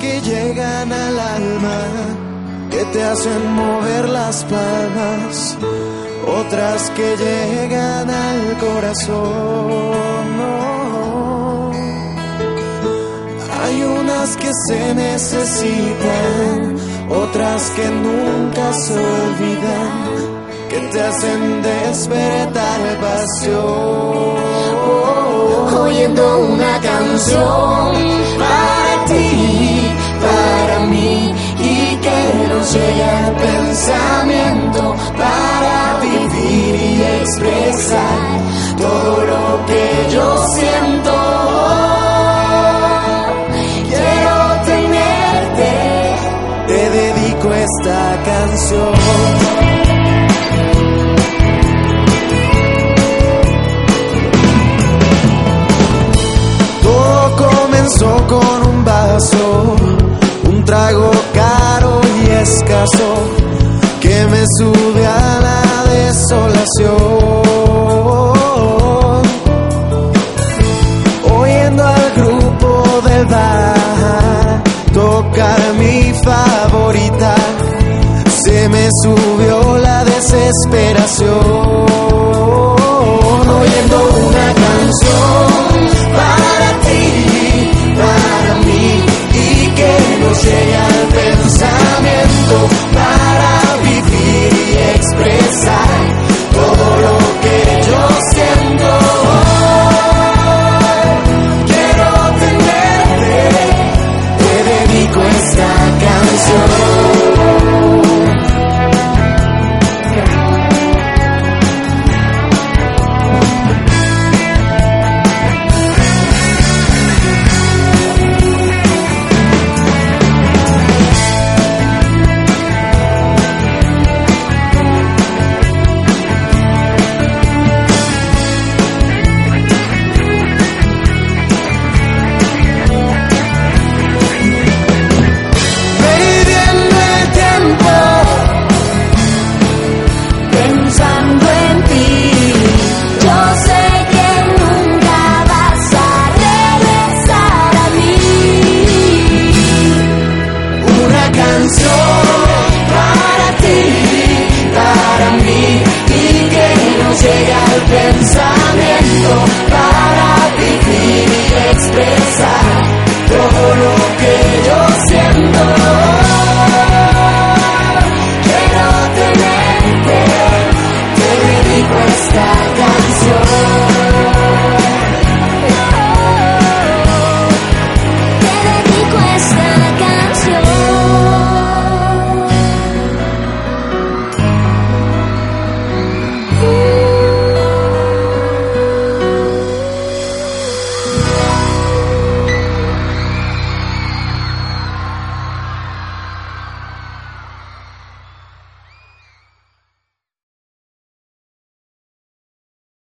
que llegan al alma, que te hacen mover las palmas, otras que llegan al corazón. no. Hay unas que se necesitan, otras que nunca se olvidan, que te hacen despertar pasión oyendo una canción llegue al pensamiento para vivir y expresar todo lo que yo siento. Quiero tenerte, te dedico esta canción. Todo comenzó con un vaso, un trago caro que me sube a la desolación. Oyendo al grupo del bar tocar mi favorita, se me subió la desesperación. I'm.